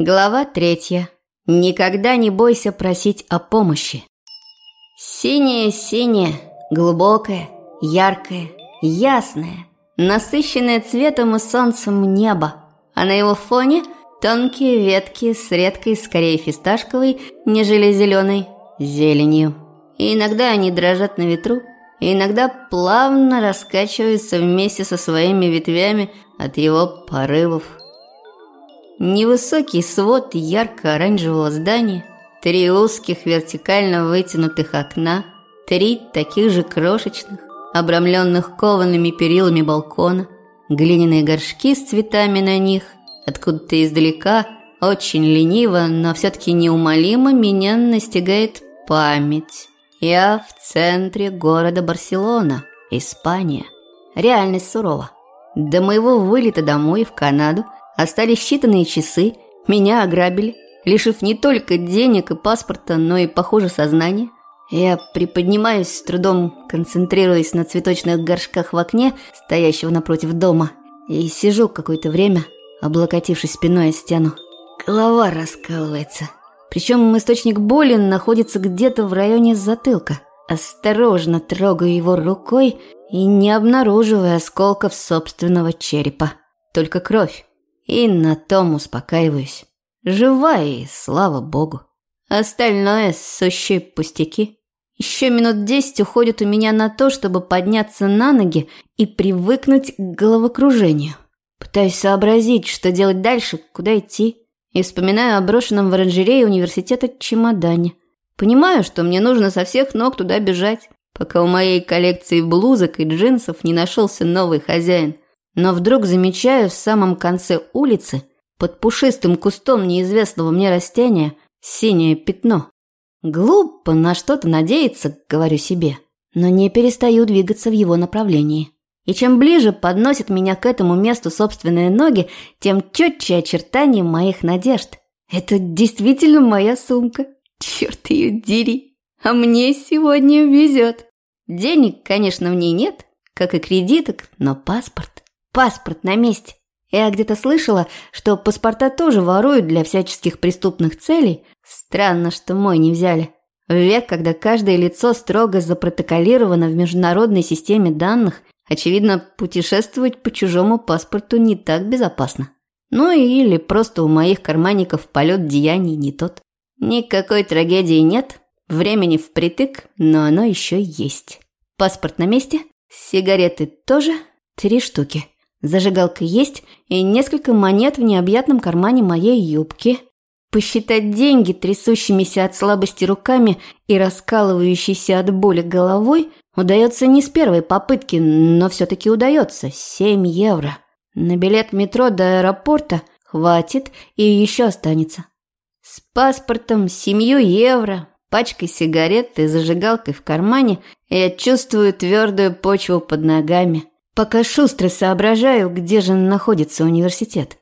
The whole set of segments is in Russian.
Глава третья. Никогда не бойся просить о помощи. Синее-синее, глубокое, яркое, ясное, насыщенное цветом и солнцем небо, а на его фоне тонкие ветки с редкой, скорее фисташковой, нежели зеленой, зеленью. И иногда они дрожат на ветру, и иногда плавно раскачиваются вместе со своими ветвями от его порывов. Невысокий свод ярко-оранжевого здания, три узких вертикально вытянутых окна, три таких же крошечных, обрамленных коваными перилами балкона, глиняные горшки с цветами на них, откуда-то издалека, очень лениво, но все-таки неумолимо меня настигает память. Я в центре города Барселона, Испания. Реальность сурова. До моего вылета домой в Канаду – Остались считанные часы, меня ограбили, лишив не только денег и паспорта, но и, похоже, сознания. Я приподнимаюсь, с трудом концентрируясь на цветочных горшках в окне, стоящего напротив дома, и сижу какое-то время, облокотившись спиной о стену. Голова раскалывается. Причем источник боли находится где-то в районе затылка. Осторожно трогаю его рукой и не обнаруживаю осколков собственного черепа. Только кровь. И на том успокаиваюсь. Жива и слава богу. Остальное – сущие пустяки. Еще минут десять уходит у меня на то, чтобы подняться на ноги и привыкнуть к головокружению. Пытаюсь сообразить, что делать дальше, куда идти. И вспоминаю о брошенном в оранжерее университета чемодане. Понимаю, что мне нужно со всех ног туда бежать, пока у моей коллекции блузок и джинсов не нашелся новый хозяин – но вдруг замечаю в самом конце улицы, под пушистым кустом неизвестного мне растения, синее пятно. Глупо на что-то надеяться, говорю себе, но не перестаю двигаться в его направлении. И чем ближе подносят меня к этому месту собственные ноги, тем четче очертания моих надежд. Это действительно моя сумка. Черт ее дери. А мне сегодня везет. Денег, конечно, в ней нет, как и кредиток, но паспорт. Паспорт на месте. Я где-то слышала, что паспорта тоже воруют для всяческих преступных целей. Странно, что мой не взяли. В век, когда каждое лицо строго запротоколировано в международной системе данных, очевидно, путешествовать по чужому паспорту не так безопасно. Ну или просто у моих карманников полет деяний не тот. Никакой трагедии нет, времени впритык, но оно еще есть. Паспорт на месте, сигареты тоже, три штуки. Зажигалка есть и несколько монет в необъятном кармане моей юбки. Посчитать деньги трясущимися от слабости руками и раскалывающейся от боли головой удается не с первой попытки, но все-таки удается. Семь евро. На билет метро до аэропорта хватит и еще останется. С паспортом, семью евро, пачкой сигарет и зажигалкой в кармане я чувствую твердую почву под ногами пока шустро соображаю, где же находится университет.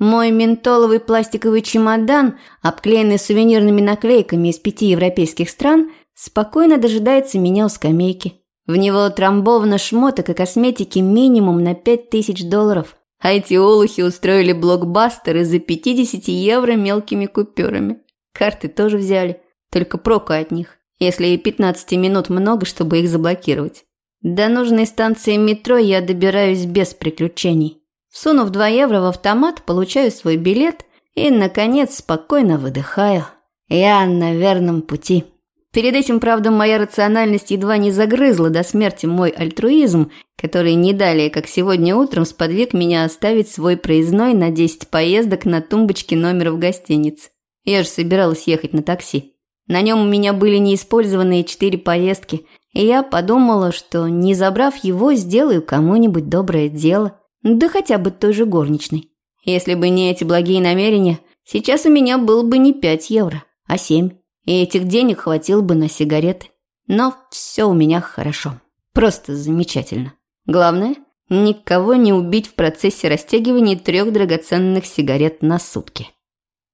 Мой ментоловый пластиковый чемодан, обклеенный сувенирными наклейками из пяти европейских стран, спокойно дожидается меня у скамейки. В него трамбовано шмоток и косметики минимум на пять тысяч долларов, а эти олухи устроили блокбастеры за 50 евро мелкими купюрами. Карты тоже взяли, только проку от них, если и 15 минут много, чтобы их заблокировать. До нужной станции метро я добираюсь без приключений. Всунув 2 евро в автомат, получаю свой билет и, наконец, спокойно выдыхаю. Я на верном пути. Перед этим, правда, моя рациональность едва не загрызла до смерти мой альтруизм, который не далее, как сегодня утром, сподвиг меня оставить свой проездной на 10 поездок на тумбочке номера в гостинице. Я же собиралась ехать на такси. На нем у меня были неиспользованные четыре поездки – и я подумала, что, не забрав его, сделаю кому-нибудь доброе дело, да хотя бы той же горничной. Если бы не эти благие намерения, сейчас у меня было бы не 5 евро, а 7, и этих денег хватило бы на сигареты. Но все у меня хорошо, просто замечательно. Главное – никого не убить в процессе растягивания трех драгоценных сигарет на сутки.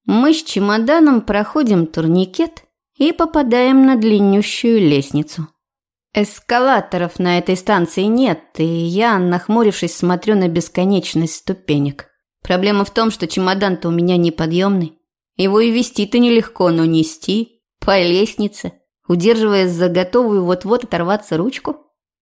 Мы с чемоданом проходим турникет и попадаем на длиннющую лестницу – Эскалаторов на этой станции нет, и я, нахмурившись, смотрю на бесконечность ступенек. Проблема в том, что чемодан-то у меня неподъемный. Его и вести-то нелегко, но нести по лестнице, удерживая за готовую вот-вот оторваться ручку.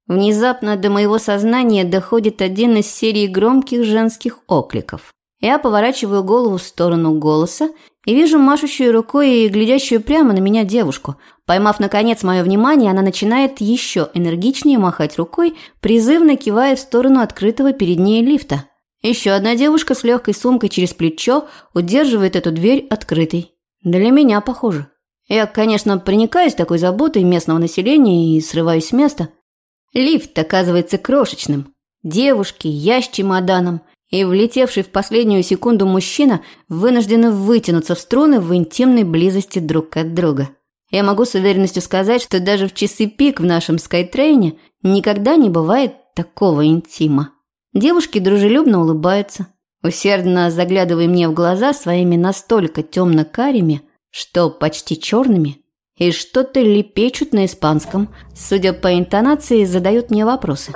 Внезапно до моего сознания доходит один из серии громких женских окликов. Я поворачиваю голову в сторону голоса и вижу машущую рукой и глядящую прямо на меня девушку. Поймав, наконец, мое внимание, она начинает еще энергичнее махать рукой, призывно кивая в сторону открытого перед ней лифта. Еще одна девушка с легкой сумкой через плечо удерживает эту дверь открытой. Для меня похоже. Я, конечно, проникаюсь такой заботой местного населения и срываюсь с места. Лифт оказывается крошечным. Девушки, я с чемоданом – и влетевший в последнюю секунду мужчина вынуждены вытянуться в струны в интимной близости друг от друга. Я могу с уверенностью сказать, что даже в часы пик в нашем скайтрейне никогда не бывает такого интима. Девушки дружелюбно улыбаются, усердно заглядывая мне в глаза своими настолько темно-карими, что почти черными, и что-то лепечут на испанском. Судя по интонации, задают мне вопросы.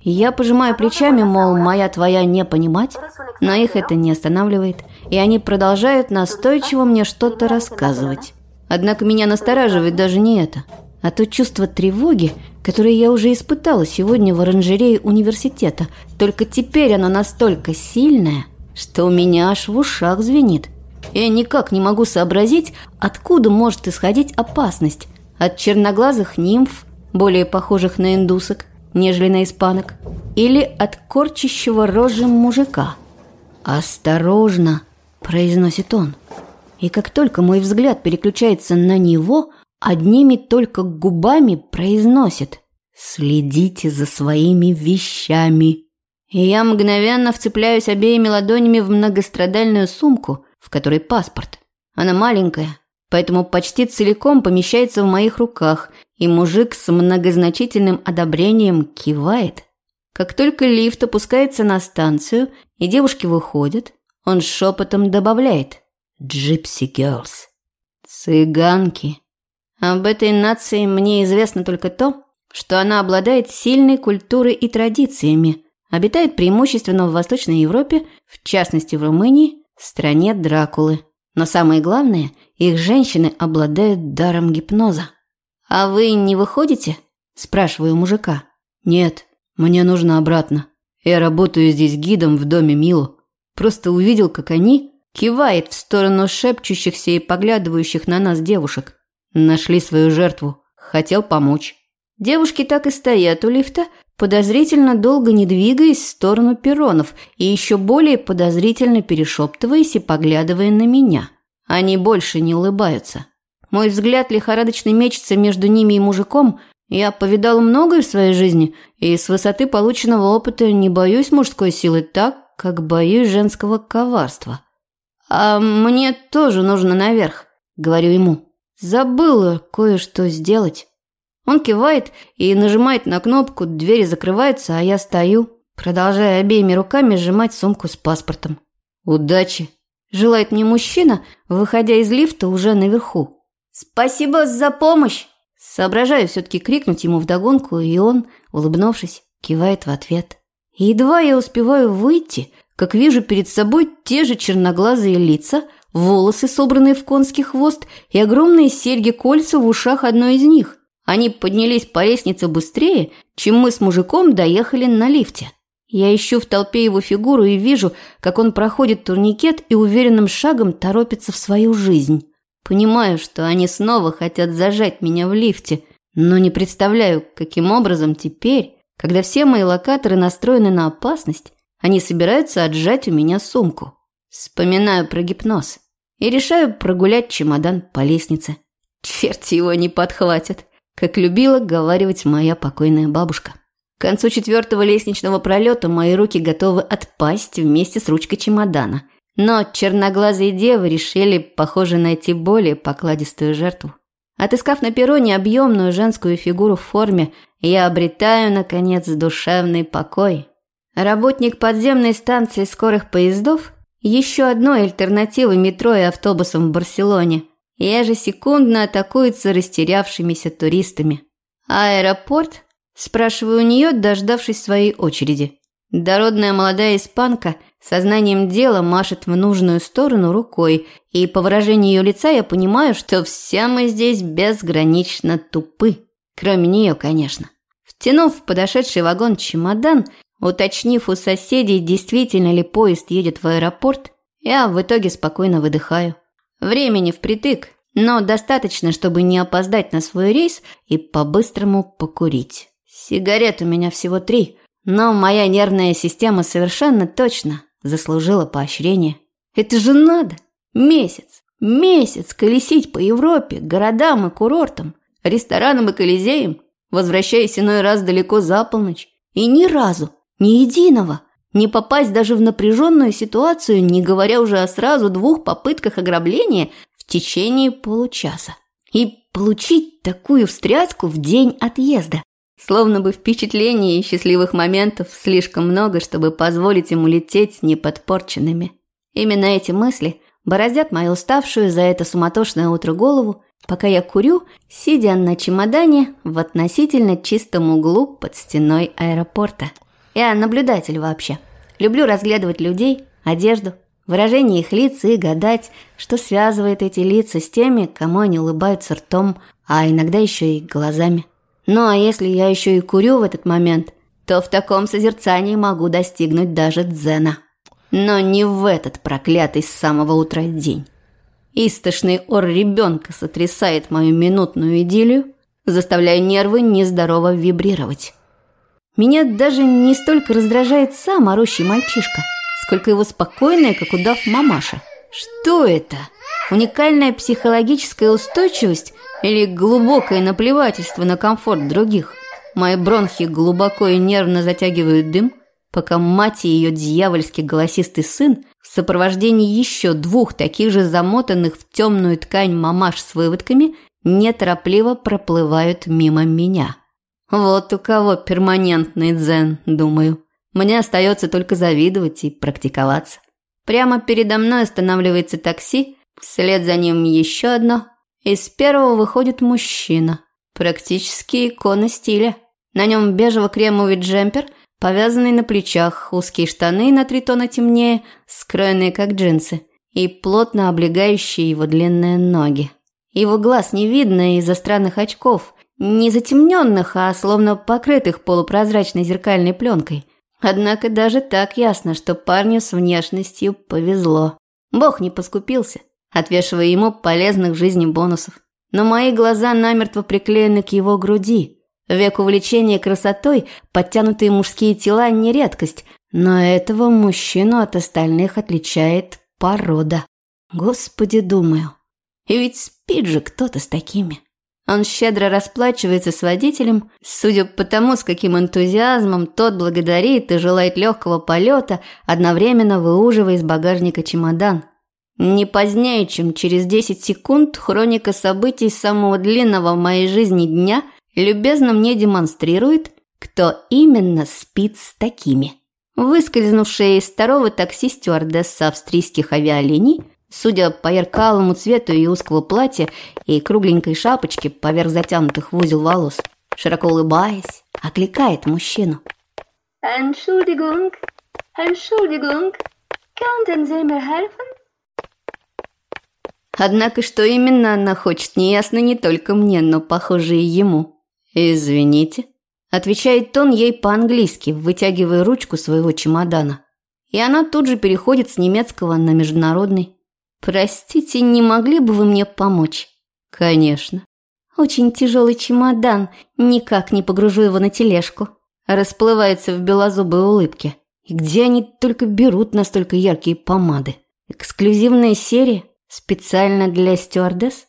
Я пожимаю плечами, мол, моя твоя не понимать, но их это не останавливает, и они продолжают настойчиво мне что-то рассказывать. Однако меня настораживает даже не это, а то чувство тревоги, которое я уже испытала сегодня в оранжерее университета, только теперь оно настолько сильное, что у меня аж в ушах звенит. Я никак не могу сообразить, откуда может исходить опасность. От черноглазых нимф, более похожих на индусок, нежели на испанок, или от корчащего рожи мужика. «Осторожно!» – произносит он. И как только мой взгляд переключается на него, одними только губами произносит «Следите за своими вещами». И я мгновенно вцепляюсь обеими ладонями в многострадальную сумку – в которой паспорт. Она маленькая, поэтому почти целиком помещается в моих руках, и мужик с многозначительным одобрением кивает. Как только лифт опускается на станцию, и девушки выходят, он шепотом добавляет «Джипси Girls». «Цыганки». Об этой нации мне известно только то, что она обладает сильной культурой и традициями, обитает преимущественно в Восточной Европе, в частности в Румынии, стране Дракулы. Но самое главное, их женщины обладают даром гипноза. «А вы не выходите?» – спрашиваю мужика. «Нет, мне нужно обратно. Я работаю здесь гидом в доме Милу. Просто увидел, как они...» Кивает в сторону шепчущихся и поглядывающих на нас девушек. Нашли свою жертву. Хотел помочь. Девушки так и стоят у лифта, подозрительно долго не двигаясь в сторону перронов и еще более подозрительно перешептываясь и поглядывая на меня. Они больше не улыбаются. Мой взгляд лихорадочно мечется между ними и мужиком. Я повидал многое в своей жизни, и с высоты полученного опыта не боюсь мужской силы так, как боюсь женского коварства. «А мне тоже нужно наверх», — говорю ему. «Забыла кое-что сделать». Он кивает и нажимает на кнопку, двери закрываются, а я стою, продолжая обеими руками сжимать сумку с паспортом. «Удачи!» – желает мне мужчина, выходя из лифта уже наверху. «Спасибо за помощь!» Соображаю все-таки крикнуть ему вдогонку, и он, улыбнувшись, кивает в ответ. Едва я успеваю выйти, как вижу перед собой те же черноглазые лица, волосы, собранные в конский хвост, и огромные серьги-кольца в ушах одной из них. Они поднялись по лестнице быстрее, чем мы с мужиком доехали на лифте. Я ищу в толпе его фигуру и вижу, как он проходит турникет и уверенным шагом торопится в свою жизнь. Понимаю, что они снова хотят зажать меня в лифте, но не представляю, каким образом теперь, когда все мои локаторы настроены на опасность, они собираются отжать у меня сумку. Вспоминаю про гипноз и решаю прогулять чемодан по лестнице. Черт его не подхватит как любила говаривать моя покойная бабушка. К концу четвертого лестничного пролета мои руки готовы отпасть вместе с ручкой чемодана. Но черноглазые девы решили, похоже, найти более покладистую жертву. Отыскав на перроне объемную женскую фигуру в форме, я обретаю, наконец, душевный покой. Работник подземной станции скорых поездов – еще одной альтернативой метро и автобусом в Барселоне – ежесекундно атакуется растерявшимися туристами. «Аэропорт?» – спрашиваю у нее, дождавшись своей очереди. Дородная молодая испанка Сознанием дела машет в нужную сторону рукой, и по выражению ее лица я понимаю, что все мы здесь безгранично тупы. Кроме нее, конечно. Втянув в подошедший вагон чемодан, уточнив у соседей, действительно ли поезд едет в аэропорт, я в итоге спокойно выдыхаю. Времени впритык, но достаточно, чтобы не опоздать на свой рейс и по-быстрому покурить. Сигарет у меня всего три, но моя нервная система совершенно точно заслужила поощрение. Это же надо! Месяц, месяц колесить по Европе, городам и курортам, ресторанам и колизеям, возвращаясь иной раз далеко за полночь. И ни разу, ни единого, не попасть даже в напряженную ситуацию, не говоря уже о сразу двух попытках ограбления в течение получаса. И получить такую встряску в день отъезда. Словно бы впечатлений и счастливых моментов слишком много, чтобы позволить ему лететь неподпорченными. Именно эти мысли бороздят мою уставшую за это суматошное утро голову, пока я курю, сидя на чемодане в относительно чистом углу под стеной аэропорта. Я наблюдатель вообще. Люблю разглядывать людей, одежду, выражение их лиц и гадать, что связывает эти лица с теми, кому они улыбаются ртом, а иногда еще и глазами. Ну а если я еще и курю в этот момент, то в таком созерцании могу достигнуть даже дзена. Но не в этот проклятый с самого утра день. Истошный ор ребенка сотрясает мою минутную идиллию, заставляя нервы нездорово вибрировать. Меня даже не столько раздражает сам орущий мальчишка, сколько его спокойная, как удав мамаша. Что это? Уникальная психологическая устойчивость или глубокое наплевательство на комфорт других? Мои бронхи глубоко и нервно затягивают дым, пока мать и ее дьявольский голосистый сын в сопровождении еще двух таких же замотанных в темную ткань мамаш с выводками неторопливо проплывают мимо меня. Вот у кого перманентный дзен, думаю. Мне остается только завидовать и практиковаться. Прямо передо мной останавливается такси, вслед за ним еще одно. Из первого выходит мужчина. Практически икона стиля. На нем бежево-кремовый джемпер, повязанный на плечах, узкие штаны на три тона темнее, скроенные как джинсы, и плотно облегающие его длинные ноги. Его глаз не видно из-за странных очков, не затемненных, а словно покрытых полупрозрачной зеркальной пленкой. Однако даже так ясно, что парню с внешностью повезло. Бог не поскупился, отвешивая ему полезных жизни бонусов. Но мои глаза намертво приклеены к его груди. Век увлечения красотой, подтянутые мужские тела – не редкость, но этого мужчину от остальных отличает порода. Господи, думаю, и ведь спит же кто-то с такими. Он щедро расплачивается с водителем, судя по тому, с каким энтузиазмом тот благодарит и желает легкого полета, одновременно выуживая из багажника чемодан. Не позднее, чем через 10 секунд, хроника событий самого длинного в моей жизни дня любезно мне демонстрирует, кто именно спит с такими. Выскользнувшая из второго такси стюардесса австрийских авиалиний – Судя по яркалому цвету ее узкого платья и кругленькой шапочке поверх затянутых в узел волос, широко улыбаясь, окликает мужчину. «Entschuldigung, Entschuldigung, könnten Sie mir helfen?» Однако, что именно она хочет, неясно не только мне, но, похоже, и ему. «Извините», – отвечает он ей по-английски, вытягивая ручку своего чемодана. И она тут же переходит с немецкого на международный. «Простите, не могли бы вы мне помочь?» «Конечно». «Очень тяжелый чемодан, никак не погружу его на тележку». Расплывается в белозубой улыбке. И где они только берут настолько яркие помады? Эксклюзивная серия? Специально для стюардесс?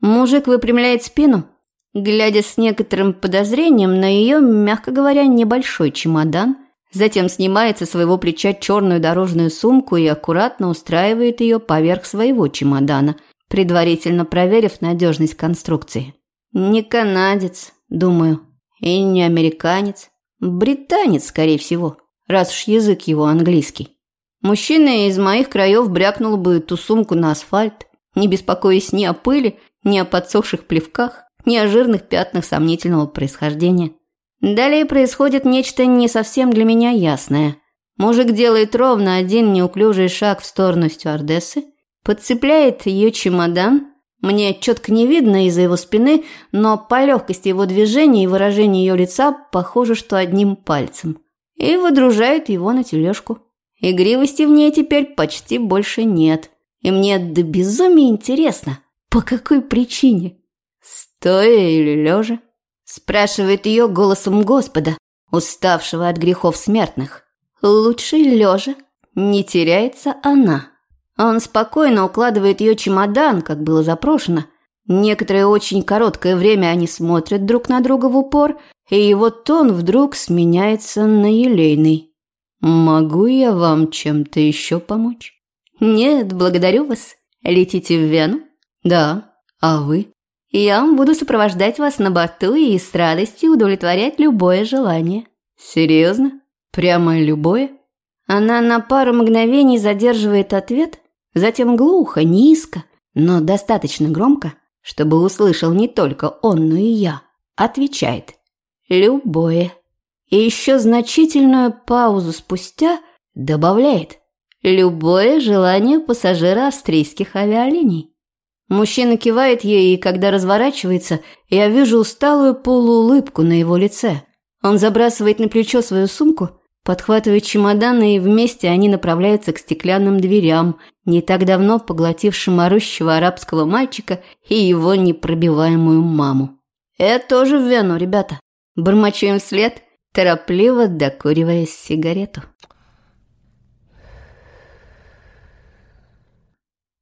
Мужик выпрямляет спину, глядя с некоторым подозрением на ее, мягко говоря, небольшой чемодан – Затем снимает со своего плеча черную дорожную сумку и аккуратно устраивает ее поверх своего чемодана, предварительно проверив надежность конструкции. Не канадец, думаю, и не американец. Британец, скорее всего, раз уж язык его английский. Мужчина из моих краев брякнул бы эту сумку на асфальт, не беспокоясь ни о пыли, ни о подсохших плевках, ни о жирных пятнах сомнительного происхождения. Далее происходит нечто не совсем для меня ясное. Мужик делает ровно один неуклюжий шаг в сторону стюардессы, подцепляет ее чемодан. Мне четко не видно из-за его спины, но по легкости его движения и выражению ее лица похоже, что одним пальцем. И выдружает его на тележку. Игривости в ней теперь почти больше нет. И мне до безумия интересно, по какой причине. Стоя или лежа? Спрашивает ее голосом Господа, уставшего от грехов смертных. Лучше лежа. Не теряется она. Он спокойно укладывает ее чемодан, как было запрошено. Некоторое очень короткое время они смотрят друг на друга в упор, и его тон вдруг сменяется на елейный. «Могу я вам чем-то еще помочь?» «Нет, благодарю вас. Летите в Вену?» «Да. А вы?» «Я буду сопровождать вас на борту и с радостью удовлетворять любое желание». «Серьезно? Прямо любое?» Она на пару мгновений задерживает ответ, затем глухо, низко, но достаточно громко, чтобы услышал не только он, но и я, отвечает «любое». И еще значительную паузу спустя добавляет «любое желание пассажира австрийских авиалиний». Мужчина кивает ей, и когда разворачивается, я вижу усталую полуулыбку на его лице. Он забрасывает на плечо свою сумку, подхватывает чемоданы, и вместе они направляются к стеклянным дверям, не так давно поглотившим орущего арабского мальчика и его непробиваемую маму. «Я тоже в Вену, ребята». Бормочу им вслед – торопливо докуривая сигарету.